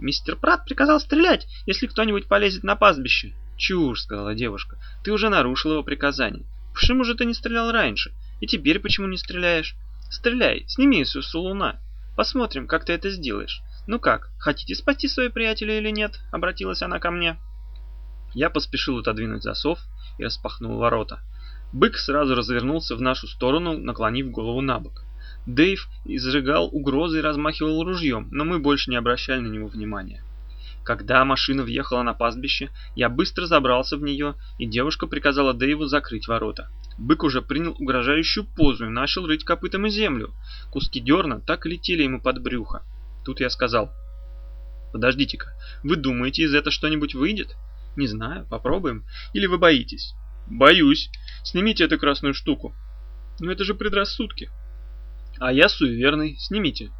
Мистер Прат приказал стрелять, если кто-нибудь полезет на пастбище. Чушь, сказала девушка. Ты уже нарушил его приказание. Почему же ты не стрелял раньше? И теперь почему не стреляешь? Стреляй, сними с луна. Посмотрим, как ты это сделаешь. Ну как, хотите спасти своего приятеля или нет? Обратилась она ко мне. Я поспешил отодвинуть засов и распахнул ворота. Бык сразу развернулся в нашу сторону, наклонив голову на бок. Дэйв изрыгал угрозы и размахивал ружьем, но мы больше не обращали на него внимания. Когда машина въехала на пастбище, я быстро забрался в нее, и девушка приказала Дэйву закрыть ворота. Бык уже принял угрожающую позу и начал рыть копытом и землю. Куски дерна так и летели ему под брюхо. Тут я сказал, «Подождите-ка, вы думаете, из этого что-нибудь выйдет?» «Не знаю, попробуем. Или вы боитесь?» «Боюсь. Снимите эту красную штуку». «Но это же предрассудки». А я суеверный, снимите.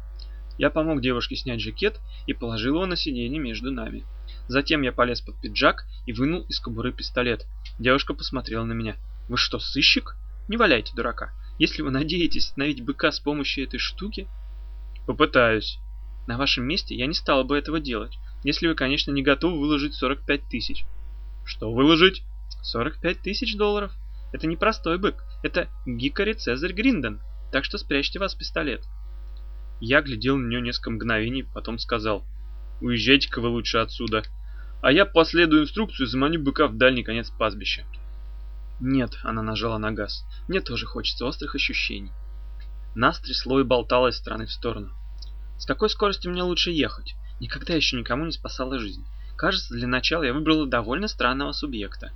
Я помог девушке снять жакет и положил его на сиденье между нами. Затем я полез под пиджак и вынул из кобуры пистолет. Девушка посмотрела на меня. «Вы что, сыщик? Не валяйте дурака. Если вы надеетесь остановить быка с помощью этой штуки...» «Попытаюсь. На вашем месте я не стал бы этого делать, если вы, конечно, не готовы выложить 45 тысяч». «Что выложить?» «45 тысяч долларов. Это не простой бык. Это Гикари Цезарь Гриндон так что спрячьте вас пистолет. Я глядел на нее несколько мгновений, потом сказал, уезжайте-ка вы лучше отсюда, а я последую инструкцию и заманю быка в дальний конец пастбища. Нет, она нажала на газ, мне тоже хочется острых ощущений. Нас трясло и болтало из стороны в сторону. С какой скоростью мне лучше ехать? Никогда еще никому не спасала жизнь. Кажется, для начала я выбрала довольно странного субъекта.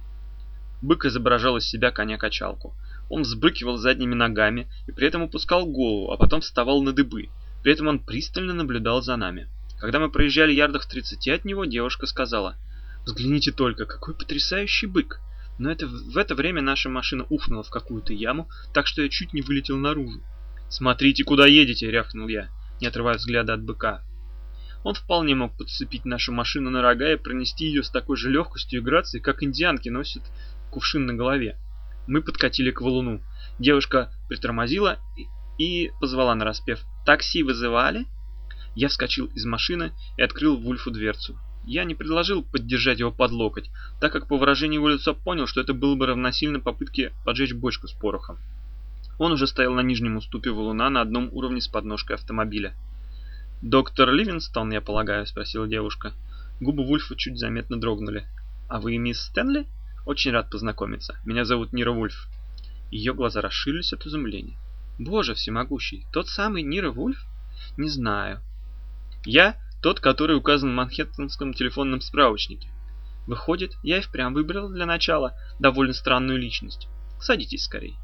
Бык изображал из себя коня-качалку. Он взбрыкивал задними ногами и при этом опускал голову, а потом вставал на дыбы. При этом он пристально наблюдал за нами. Когда мы проезжали ярдах 30 от него, девушка сказала, «Взгляните только, какой потрясающий бык!» Но это, в это время наша машина ухнула в какую-то яму, так что я чуть не вылетел наружу. «Смотрите, куда едете!» — рявкнул я, не отрывая взгляда от быка. Он вполне мог подцепить нашу машину на рога и пронести ее с такой же легкостью и грацией, как индианки носят кувшин на голове. Мы подкатили к валуну. Девушка притормозила и позвала на распев. «Такси вызывали?» Я вскочил из машины и открыл Вульфу дверцу. Я не предложил поддержать его под локоть, так как по выражению его лица понял, что это было бы равносильно попытке поджечь бочку с порохом. Он уже стоял на нижнем уступе валуна на одном уровне с подножкой автомобиля. «Доктор Ливинстон, я полагаю?» – спросила девушка. Губы Вульфа чуть заметно дрогнули. «А вы мисс Стэнли?» Очень рад познакомиться. Меня зовут Нира Вульф. Ее глаза расширились от изумления. Боже всемогущий, тот самый Нира Вульф? Не знаю. Я тот, который указан в Манхэттенском телефонном справочнике. Выходит, я и впрямь выбрал для начала довольно странную личность. Садитесь скорее.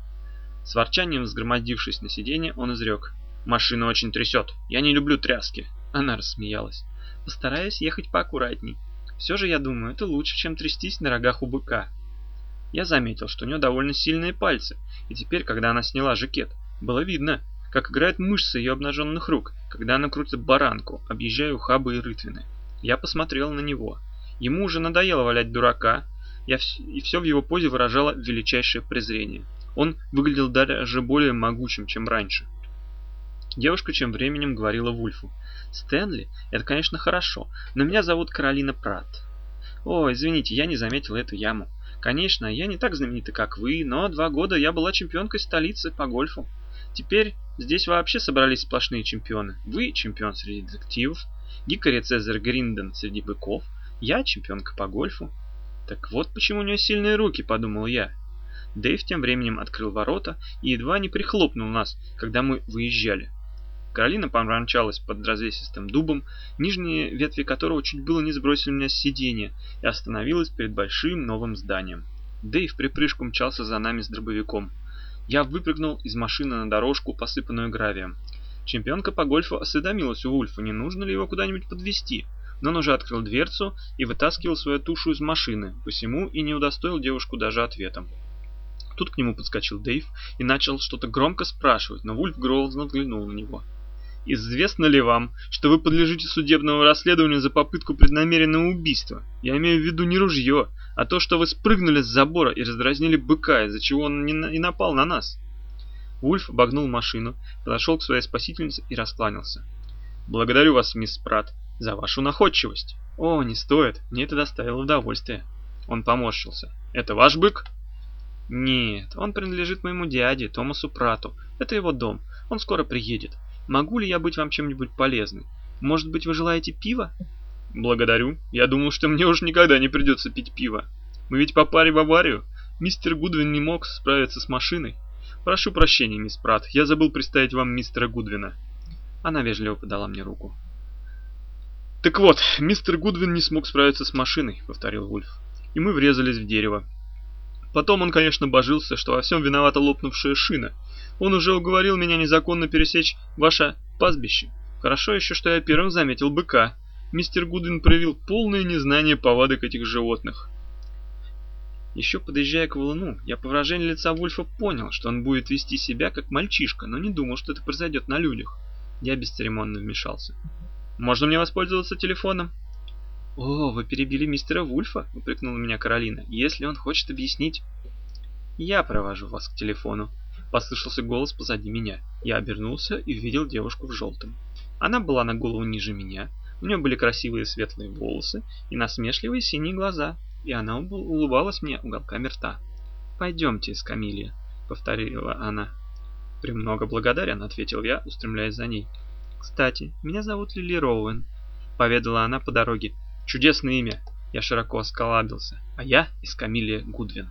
С ворчанием взгромоздившись на сиденье, он изрек. «Машина очень трясет. Я не люблю тряски». Она рассмеялась. «Постараюсь ехать поаккуратней. Все же, я думаю, это лучше, чем трястись на рогах у быка. Я заметил, что у нее довольно сильные пальцы, и теперь, когда она сняла жакет, было видно, как играют мышцы ее обнаженных рук, когда она крутит баранку, объезжая ухабы и рытвины. Я посмотрел на него. Ему уже надоело валять дурака, я вс и все в его позе выражало величайшее презрение. Он выглядел даже более могучим, чем раньше. Девушка тем временем говорила Вульфу. «Стэнли? Это, конечно, хорошо, но меня зовут Каролина Пратт. О, извините, я не заметил эту яму. Конечно, я не так знаменита, как вы, но два года я была чемпионкой столицы по гольфу. Теперь здесь вообще собрались сплошные чемпионы. Вы чемпион среди детективов, Гикари Цезарь Гринден среди быков, я чемпионка по гольфу. Так вот почему у нее сильные руки, подумал я. Дэйв тем временем открыл ворота и едва не прихлопнул нас, когда мы выезжали. Каролина помранчалась под развесистым дубом, нижние ветви которого чуть было не сбросили меня с сиденья, и остановилась перед большим новым зданием. Дэйв припрыжку мчался за нами с дробовиком. Я выпрыгнул из машины на дорожку, посыпанную гравием. Чемпионка по гольфу осведомилась у Вульфа, не нужно ли его куда-нибудь подвести, но он уже открыл дверцу и вытаскивал свою тушу из машины, посему и не удостоил девушку даже ответом. Тут к нему подскочил Дэйв и начал что-то громко спрашивать, но Вульф грозно взглянул на него. Известно ли вам, что вы подлежите судебному расследованию за попытку преднамеренного убийства? Я имею в виду не ружье, а то, что вы спрыгнули с забора и раздразнили быка, из-за чего он и напал на нас. Вульф обогнул машину, подошел к своей спасительнице и раскланялся. «Благодарю вас, мисс Пратт. За вашу находчивость. О, не стоит, мне это доставило удовольствие. Он поморщился. Это ваш бык? Нет, он принадлежит моему дяде, Томасу Прату. Это его дом. Он скоро приедет. Могу ли я быть вам чем-нибудь полезным? Может быть, вы желаете пива? Благодарю. Я думал, что мне уж никогда не придется пить пиво. Мы ведь попали в аварию. Мистер Гудвин не мог справиться с машиной. Прошу прощения, мисс Прат, я забыл представить вам мистера Гудвина. Она вежливо подала мне руку. «Так вот, мистер Гудвин не смог справиться с машиной», — повторил Вульф. «И мы врезались в дерево. Потом он, конечно, божился, что во всем виновата лопнувшая шина. Он уже уговорил меня незаконно пересечь ваше пастбище. Хорошо еще, что я первым заметил быка. Мистер Гудвин проявил полное незнание повадок этих животных. Еще подъезжая к валуну, я по выражению лица Вульфа понял, что он будет вести себя как мальчишка, но не думал, что это произойдет на людях. Я бесцеремонно вмешался. «Можно мне воспользоваться телефоном?» «О, вы перебили мистера Вульфа?» — упрекнула меня Каролина. «Если он хочет объяснить...» «Я провожу вас к телефону», — послышался голос позади меня. Я обернулся и увидел девушку в желтом. Она была на голову ниже меня, у нее были красивые светлые волосы и насмешливые синие глаза, и она улыбалась мне уголками рта. «Пойдемте, Эскамилья», — повторила она. «Премного благодарен», — ответил я, устремляясь за ней. «Кстати, меня зовут Лили Роуэн», — поведала она по дороге. Чудесное имя. Я широко оскалабился. А я из Камилия Гудвин.